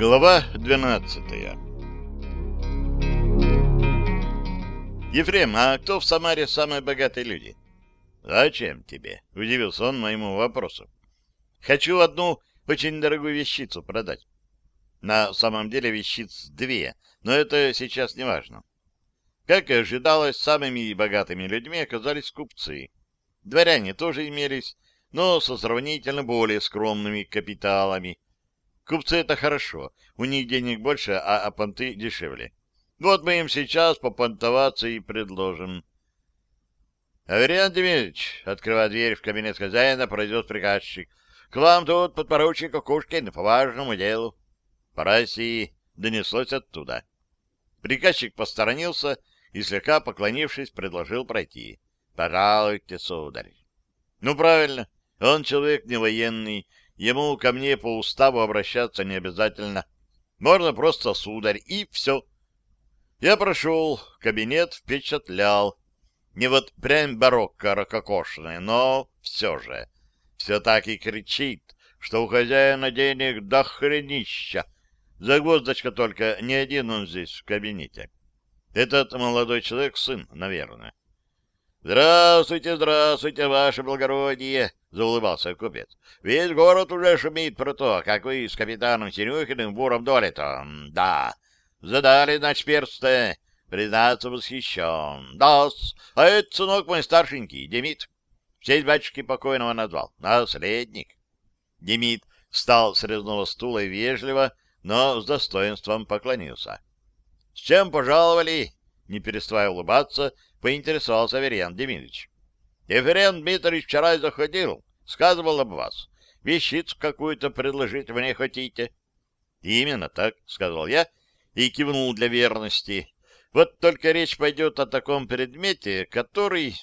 Глава 12 Ефрем, а кто в Самаре самые богатые люди? Зачем тебе? Удивился он моему вопросу. Хочу одну очень дорогую вещицу продать. На самом деле вещиц две, но это сейчас не важно. Как и ожидалось, самыми богатыми людьми оказались купцы. Дворяне тоже имелись, но со сравнительно более скромными капиталами. Купцы — это хорошо, у них денег больше, а, а понты дешевле. Вот мы им сейчас попонтоваться и предложим. — Аверьян Демидович, открывая дверь в кабинет хозяина, пройдет приказчик. — К вам тут подпоручик Кукушкин по важному делу. — По России донеслось оттуда. Приказчик посторонился и, слегка поклонившись, предложил пройти. — Пожалуйте, сударь. — Ну, правильно. Он человек не военный, ему ко мне по уставу обращаться не обязательно. Можно просто сударь, и все. Я прошел, кабинет впечатлял. Не вот прям барокко ракокошное, но все же. Все так и кричит, что у хозяина денег до хренища. Загвоздочка только, не один он здесь в кабинете. Этот молодой человек сын, наверное. «Здравствуйте, здравствуйте, ваше благородие!» — заулыбался купец. «Весь город уже шумит про то, как вы с капитаном Серюхиным в уром доле-то. Да, задали, значит, персты. Признаться, восхищен. да а это сынок мой старшенький, Демид. В честь батюшки покойного назвал. Наследник». Демид встал с резного стула и вежливо, но с достоинством поклонился. — С чем пожаловали? — не переставая улыбаться, — поинтересовался Аверьян Демидович. Ефрен Дмитриевич вчера заходил, сказывал об вас. Вещицу какую-то предложить мне хотите? Именно так, сказал я и кивнул для верности. Вот только речь пойдет о таком предмете, который...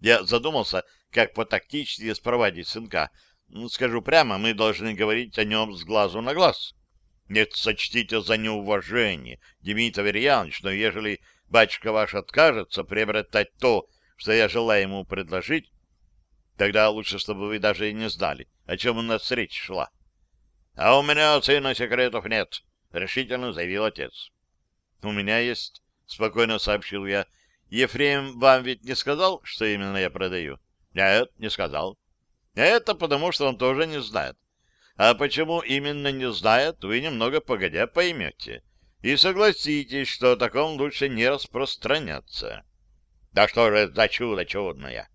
Я задумался, как по-тактичнее спровадить сынка. Ну, скажу прямо, мы должны говорить о нем с глазу на глаз. Нет, сочтите за неуважение, Дмитрий Аверьянович, но ежели батюшка ваш откажется приобретать то, что я желаю ему предложить, тогда лучше, чтобы вы даже и не знали, о чем у нас речь шла. — А у меня, сына, секретов нет, — решительно заявил отец. — У меня есть, — спокойно сообщил я. — Ефрем вам ведь не сказал, что именно я продаю? — Нет, не сказал. — Это потому, что он тоже не знает. А почему именно не знает, вы немного погодя поймете. — и согласитесь, что о таком лучше не распространяться. Да что же за чудо чудное?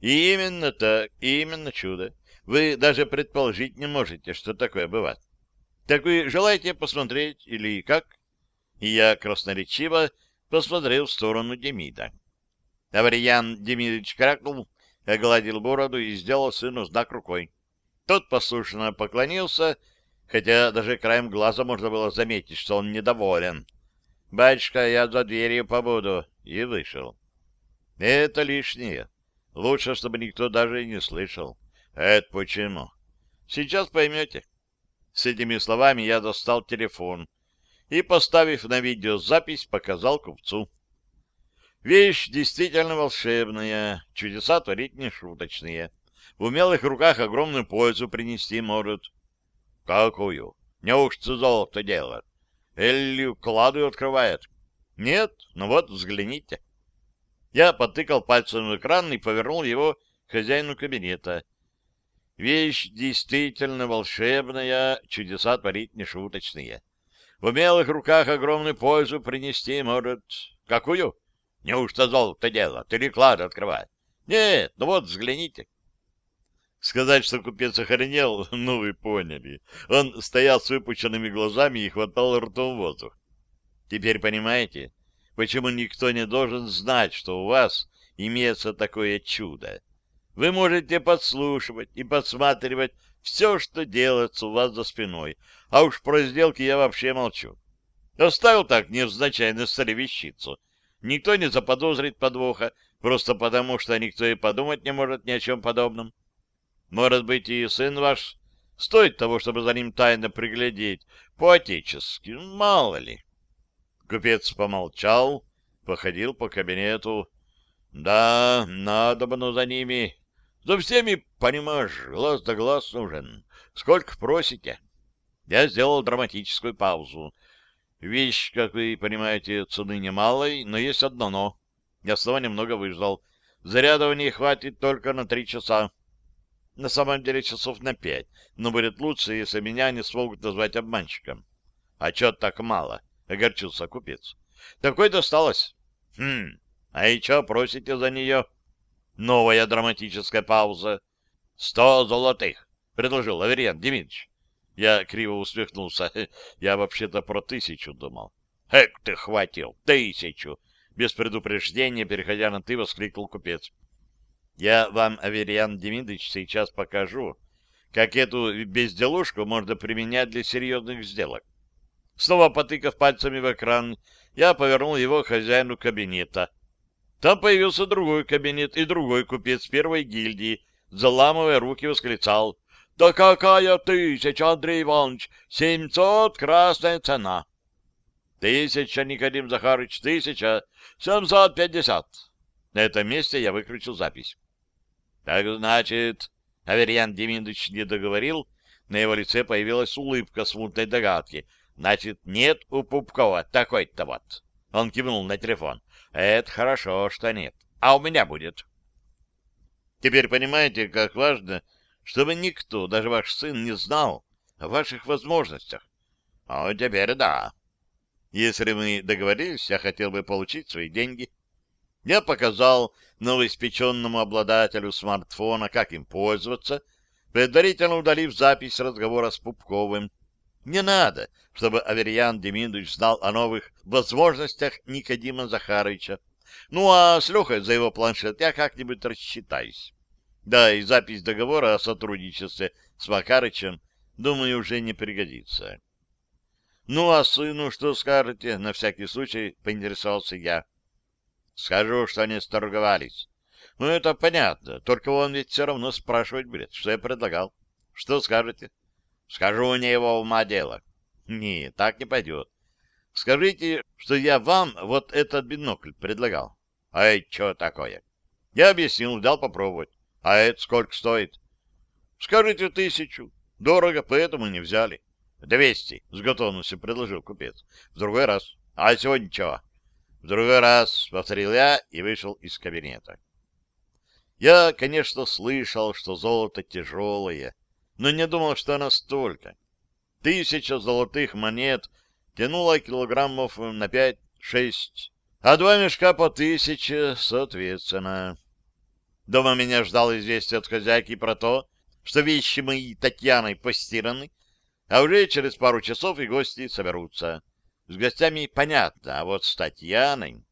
И именно так, именно чудо. Вы даже предположить не можете, что такое бывает. Так вы желаете посмотреть или как? И я красноречиво посмотрел в сторону Демида. Авриян Демидович крякнул, огладил бороду и сделал сыну знак рукой. Тот послушно поклонился хотя даже краем глаза можно было заметить, что он недоволен. «Батюшка, я за дверью побуду», и вышел. «Это лишнее. Лучше, чтобы никто даже и не слышал. Это почему? Сейчас поймете». С этими словами я достал телефон и, поставив на видеозапись, показал купцу. Вещь действительно волшебная, чудеса творить не шуточные. В умелых руках огромную пользу принести может. Какую? Неужто золото делает? Или кладу открывает? Нет? Ну вот, взгляните. Я потыкал пальцем в экран и повернул его к хозяину кабинета. Вещь действительно волшебная, чудеса творить нешуточные. В умелых руках огромную пользу принести может. Какую? Неужто золото делает или клад открывает? Нет, ну вот, взгляните. Сказать, что купец охренел, ну вы поняли. Он стоял с выпученными глазами и хватал ртом воздух. Теперь понимаете, почему никто не должен знать, что у вас имеется такое чудо? Вы можете подслушивать и подсматривать все, что делается у вас за спиной, а уж про сделки я вообще молчу. Оставил так невзначай на столе вещицу. Никто не заподозрит подвоха, просто потому, что никто и подумать не может ни о чем подобном. Может быть, и сын ваш стоит того, чтобы за ним тайно приглядеть, по-отечески, мало ли. Купец помолчал, походил по кабинету. Да, надо бы, но за ними. За всеми, понимаешь, глаз да глаз нужен. Сколько просите? Я сделал драматическую паузу. Вещь, как вы понимаете, цены немалой, но есть одно «но». Я снова немного выждал. Заряда в ней хватит только на три часа. На самом деле часов на пять, но будет лучше, если меня не смогут назвать обманщиком. — А чё так мало? — огорчился купец. — Такой досталось. — Хм, а и чё просите за нее? Новая драматическая пауза. — Сто золотых, — предложил Аверьян Демидович. Я криво усмехнулся. Я вообще-то про тысячу думал. — Эк ты хватил! Тысячу! Без предупреждения, переходя на «ты», воскликнул купец. Я вам, Аверьян Демидович, сейчас покажу, как эту безделушку можно применять для серьезных сделок. Снова потыкав пальцами в экран, я повернул его хозяину кабинета. Там появился другой кабинет и другой купец первой гильдии, заламывая руки, восклицал. «Да какая тысяча, Андрей Иванович! Семьсот красная цена!» «Тысяча, Никодим Захарыч, тысяча! Семьсот пятьдесят!» На этом месте я выключил запись. Так значит, Аверьян Демидович не договорил, на его лице появилась улыбка смутной догадки. Значит, нет у Пупкова такой-то вот. Он кивнул на телефон. Это хорошо, что нет. А у меня будет. Теперь понимаете, как важно, чтобы никто, даже ваш сын, не знал о ваших возможностях. А теперь да. Если мы договорились, я хотел бы получить свои деньги. Я показал новоиспеченному обладателю смартфона, как им пользоваться, предварительно удалив запись разговора с Пупковым. Не надо, чтобы Аверьян Демидович знал о новых возможностях Никодима Захаровича. Ну, а с Лехой за его планшет я как-нибудь рассчитаюсь. Да, и запись договора о сотрудничестве с Макарычем, думаю, уже не пригодится. Ну, а сыну что скажете? На всякий случай поинтересовался я. Скажу, что они сторговались. Ну, это понятно, только он ведь все равно спрашивать будет, что я предлагал. Что скажете? Скажу, не его ума дело. Не, так не пойдет. Скажите, что я вам вот этот бинокль предлагал. А это что такое? Я объяснил, дал попробовать. А это сколько стоит? Скажите тысячу. Дорого, поэтому не взяли. Двести, с готовностью предложил купец. В другой раз. А сегодня чего? В другой раз повторил я и вышел из кабинета. Я, конечно, слышал, что золото тяжелое, но не думал, что настолько. Тысяча золотых монет тянула килограммов на пять-шесть, а два мешка по тысяче, соответственно. Дома меня ждал известие от хозяйки про то, что вещи мои Татьяной постираны, а уже через пару часов и гости соберутся. С гостями понятно, а вот с Татьяной...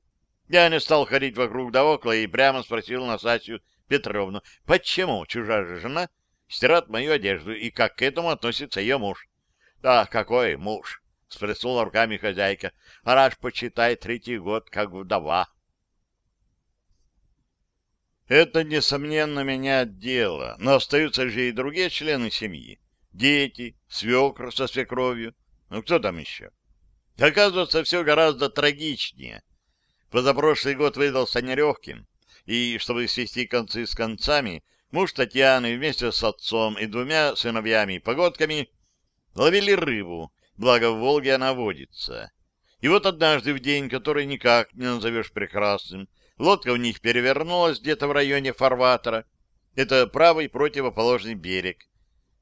Я не стал ходить вокруг да около и прямо спросил Настасью Петровну, почему чужая жена стирает мою одежду и как к этому относится ее муж. — Да, какой муж? — спросила руками хозяйка. — Она ж, почитай, третий год, как вдова. Это, несомненно, меняет дело, но остаются же и другие члены семьи. Дети, свекр со свекровью. Ну, кто там еще? Оказывается, все гораздо трагичнее. Позапрошлый год выдался нелегким, и, чтобы свести концы с концами, муж Татьяны вместе с отцом и двумя сыновьями-погодками ловили рыбу, благо в Волге она водится. И вот однажды в день, который никак не назовешь прекрасным, лодка у них перевернулась где-то в районе фарватера. Это правый противоположный берег.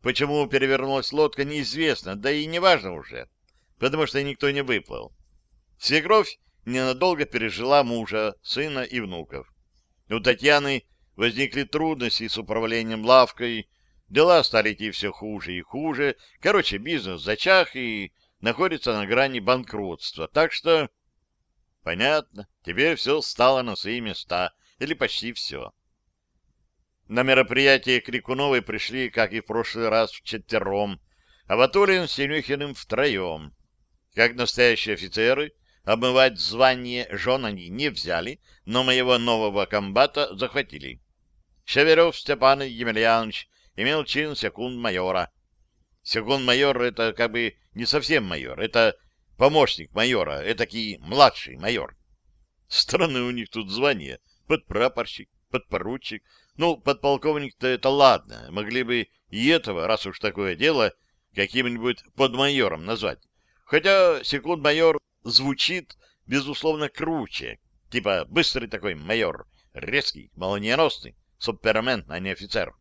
Почему перевернулась лодка, неизвестно, да и неважно уже потому что никто не выплыл. Свекровь ненадолго пережила мужа, сына и внуков. У Татьяны возникли трудности с управлением лавкой, дела стали идти все хуже и хуже, короче, бизнес зачах и находится на грани банкротства, так что... Понятно, теперь все стало на свои места, или почти все. На мероприятие Крикуновой пришли, как и в прошлый раз, вчетвером, а Ватулин с Синюхиным втроем. Как настоящие офицеры, обмывать звание жен они не взяли, но моего нового комбата захватили. Шеверев Степан Емельянович имел чин секунд-майора. Секунд-майор — это как бы не совсем майор, это помощник майора, этакий младший майор. Странное у них тут звание. Подпрапорщик, подпоручик. Ну, подполковник-то это ладно. Могли бы и этого, раз уж такое дело, каким-нибудь подмайором назвать. Хотя секунд-майор звучит, безусловно, круче. Типа быстрый такой майор, резкий, молниеносный, супермен, а не офицер.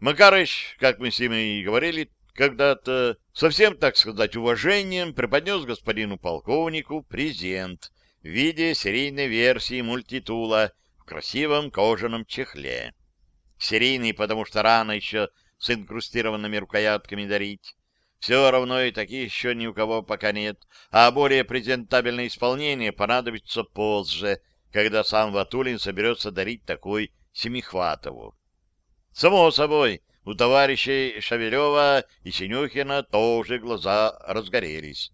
Макарыч, как мы с ним и говорили, когда-то совсем, так сказать, уважением преподнес господину полковнику презент в виде серийной версии мультитула в красивом кожаном чехле. Серийный, потому что рано еще с инкрустированными рукоятками дарить. Все равно и таких еще ни у кого пока нет, а более презентабельное исполнение понадобится позже, когда сам Ватулин соберется дарить такой Семихватову. Само собой, у товарищей Шавелева и Синюхина тоже глаза разгорелись.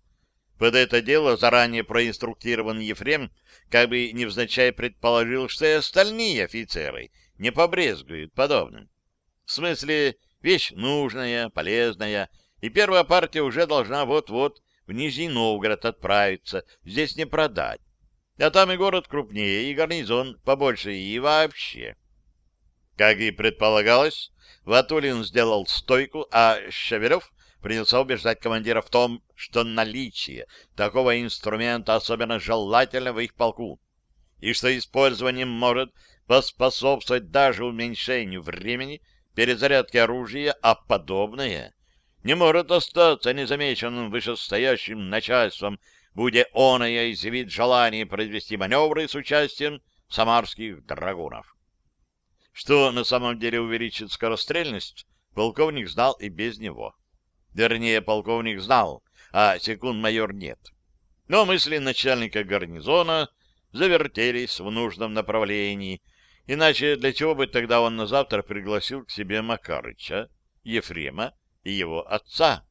Под это дело заранее проинструктирован Ефрем как бы невзначай предположил, что и остальные офицеры не побрезгуют подобным. В смысле, вещь нужная, полезная, и первая партия уже должна вот-вот в Нижний Новгород отправиться, здесь не продать. А там и город крупнее, и гарнизон побольше, и вообще. Как и предполагалось, Ватулин сделал стойку, а Шевелев принялся убеждать командира в том, что наличие такого инструмента особенно желательно в их полку, и что использованием может поспособствовать даже уменьшению времени перезарядки оружия, а подобное не может остаться незамеченным вышестоящим начальством, будет оное изъявить желание произвести маневры с участием самарских драгунов. Что на самом деле увеличит скорострельность, полковник знал и без него. Вернее, полковник знал, а секунд-майор нет. Но мысли начальника гарнизона завертелись в нужном направлении, иначе для чего бы тогда он на завтра пригласил к себе Макарыча, Ефрема и его отца?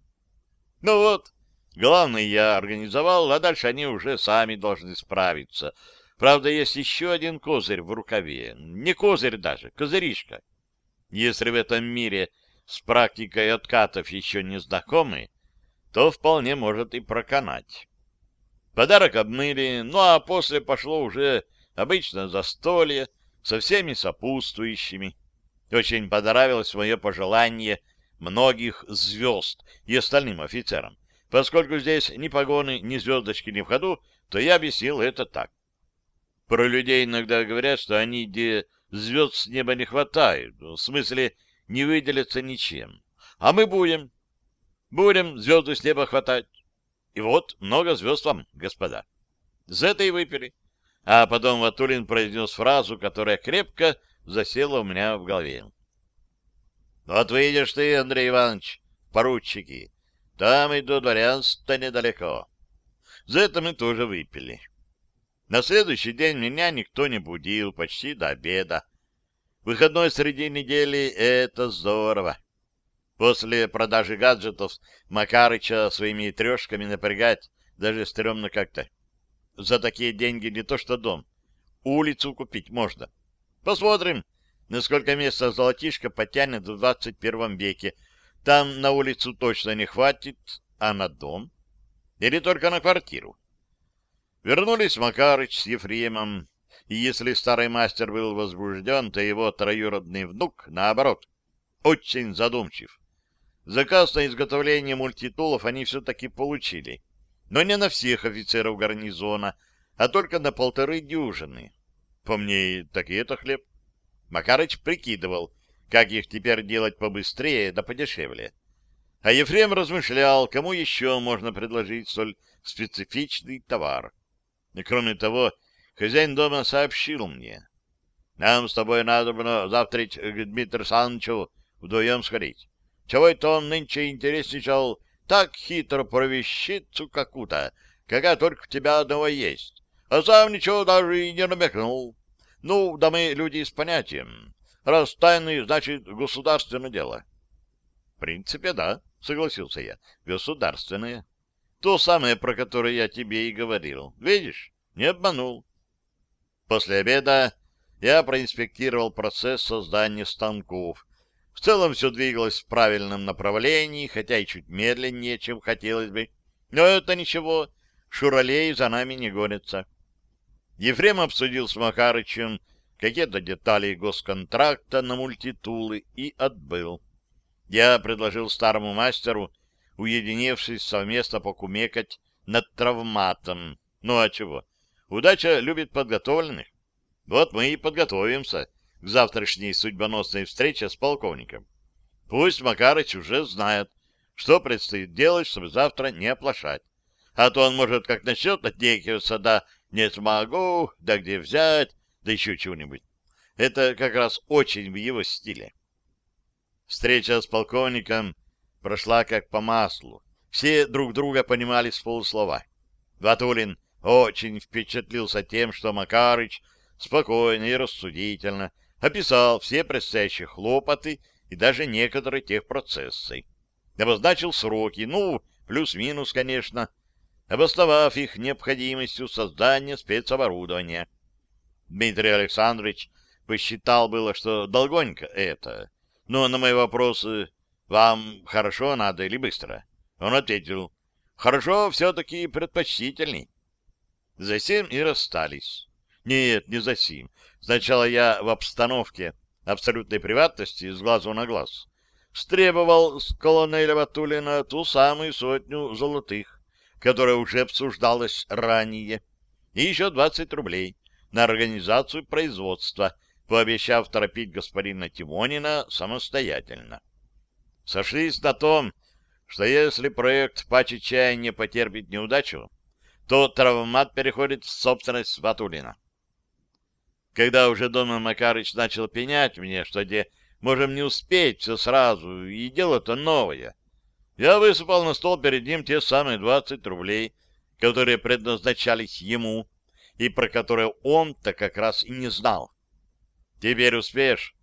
Ну вот, главное я организовал, а дальше они уже сами должны справиться — Правда, есть еще один козырь в рукаве. Не козырь даже, козыришка. Если в этом мире с практикой откатов еще не знакомы, то вполне может и проканать. Подарок обмыли, ну а после пошло уже обычно застолье со всеми сопутствующими. Очень понравилось мое пожелание многих звезд и остальным офицерам. Поскольку здесь ни погоны, ни звездочки не в ходу, то я объяснил это так. Про людей иногда говорят, что они где звезд с неба не хватает, в смысле не выделятся ничем. А мы будем. Будем звезды с неба хватать. И вот много звезд вам, господа. За это и выпили. А потом Ватулин произнес фразу, которая крепко засела у меня в голове. Вот выйдешь ты, Андрей Иванович, поручики. Там и до дворянства недалеко. За это мы тоже выпили. На следующий день меня никто не будил почти до обеда. Выходной среди недели — это здорово. После продажи гаджетов Макарыча своими трешками напрягать даже стрёмно как-то. За такие деньги не то что дом. Улицу купить можно. Посмотрим, насколько места золотишко потянет в двадцать первом веке. Там на улицу точно не хватит, а на дом? Или только на квартиру? Вернулись Макарыч с Ефремом, и если старый мастер был возбужден, то его троюродный внук, наоборот, очень задумчив. Заказ на изготовление мультитулов они все-таки получили, но не на всех офицеров гарнизона, а только на полторы дюжины. По мне, так и это хлеб. Макарыч прикидывал, как их теперь делать побыстрее да подешевле. А Ефрем размышлял, кому еще можно предложить столь специфичный товар. И кроме того, хозяин дома сообщил мне. Нам с тобой надо было завтра к Дмитрию Санчу вдвоем сходить. Чего это он нынче интересничал так хитро про вещицу какую-то, какая только у тебя одного есть, а сам ничего даже и не намекнул. Ну, да мы люди с понятием. Раз тайный, значит, государственное дело. — В принципе, да, — согласился я, — государственное. То самое, про которое я тебе и говорил. Видишь? Не обманул. После обеда я проинспектировал процесс создания станков. В целом все двигалось в правильном направлении, хотя и чуть медленнее, чем хотелось бы. Но это ничего, шуралей за нами не гонятся. Ефрем обсудил с Макарычем какие-то детали госконтракта на мультитулы и отбыл. Я предложил старому мастеру, уединившись совместно покумекать над травматом. Ну а чего? Удача любит подготовленных. Вот мы и подготовимся к завтрашней судьбоносной встрече с полковником. Пусть Макарыч уже знает, что предстоит делать, чтобы завтра не оплошать. А то он может как начнет отнекиваться, да не смогу, да где взять, да еще чего-нибудь. Это как раз очень в его стиле. Встреча с полковником прошла как по маслу. Все друг друга понимали с полуслова. Ватулин очень впечатлился тем, что Макарыч спокойно и рассудительно описал все предстоящие хлопоты и даже некоторые техпроцессы. Обозначил сроки, ну, плюс-минус, конечно, обосновав их необходимостью создания спецоборудования. Дмитрий Александрович посчитал было, что долгонько это, но на мои вопросы «Вам хорошо надо или быстро?» он ответил «Хорошо все-таки предпочтительней». Засим и расстались. Нет, не засим. Сначала я в обстановке абсолютной приватности с глазу на глаз стребовал с колонеля Ватулина ту самую сотню золотых, которая уже обсуждалась ранее, и еще двадцать рублей на организацию производства, пообещав торопить господина Тимонина самостоятельно. Сошлись на том, что если проект по не потерпит неудачу, то травмат переходит в собственность Ватулина. Когда уже дома Макарыч начал пенять мне, что где можем не успеть все сразу, и дело-то новое, я высыпал на стол перед ним те самые двадцать рублей, которые предназначались ему, и про которые он-то как раз и не знал. Теперь успеешь?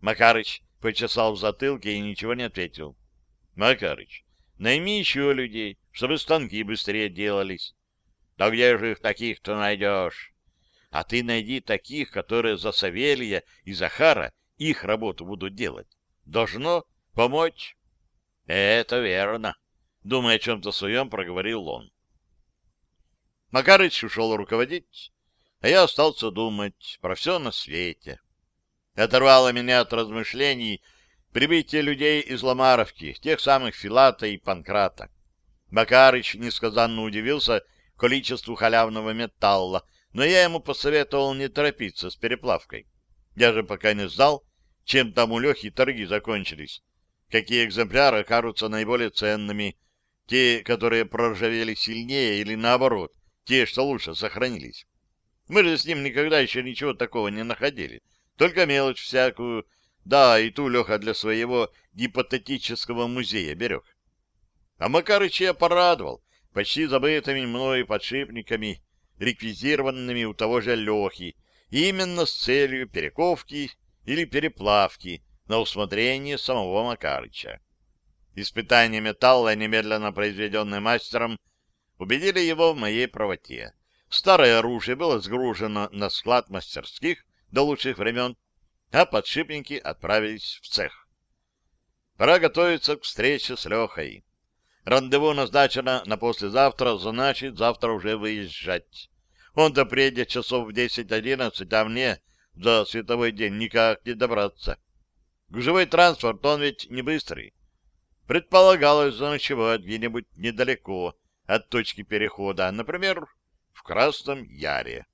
Макарыч почесал в затылке и ничего не ответил. Макарыч, найми еще людей, чтобы станки быстрее делались. Да где же их таких-то найдешь? А ты найди таких, которые за Савелья и Захара их работу будут делать. Должно помочь. Это верно. Думая о чем-то своем, проговорил он. Макарыч ушел руководить, а я остался думать про все на свете. Оторвало меня от размышлений прибытие людей из Ломаровки, тех самых Филата и Панкрата. Макарыч несказанно удивился количеству халявного металла, но я ему посоветовал не торопиться с переплавкой. Я же пока не знал, чем там у Лехи торги закончились, какие экземпляры окажутся наиболее ценными, те, которые проржавели сильнее или наоборот, те, что лучше сохранились. Мы же с ним никогда еще ничего такого не находили. Только мелочь всякую. Да, и ту Леха для своего гипотетического музея берег. А Макарыча я порадовал почти забытыми мной подшипниками, реквизированными у того же Лехи, именно с целью перековки или переплавки на усмотрение самого Макарыча. Испытания металла, немедленно произведенные мастером, убедили его в моей правоте. Старое оружие было сгружено на склад мастерских, до лучших времен, а подшипники отправились в цех. Пора готовиться к встрече с Лехой. Рандеву назначено на послезавтра, значит, завтра уже выезжать. Он-то приедет часов в десять-одиннадцать, а мне за световой день никак не добраться. Гужевой транспорт, он ведь не быстрый. Предполагалось заночевать где-нибудь недалеко от точки перехода, например, в Красном Яре.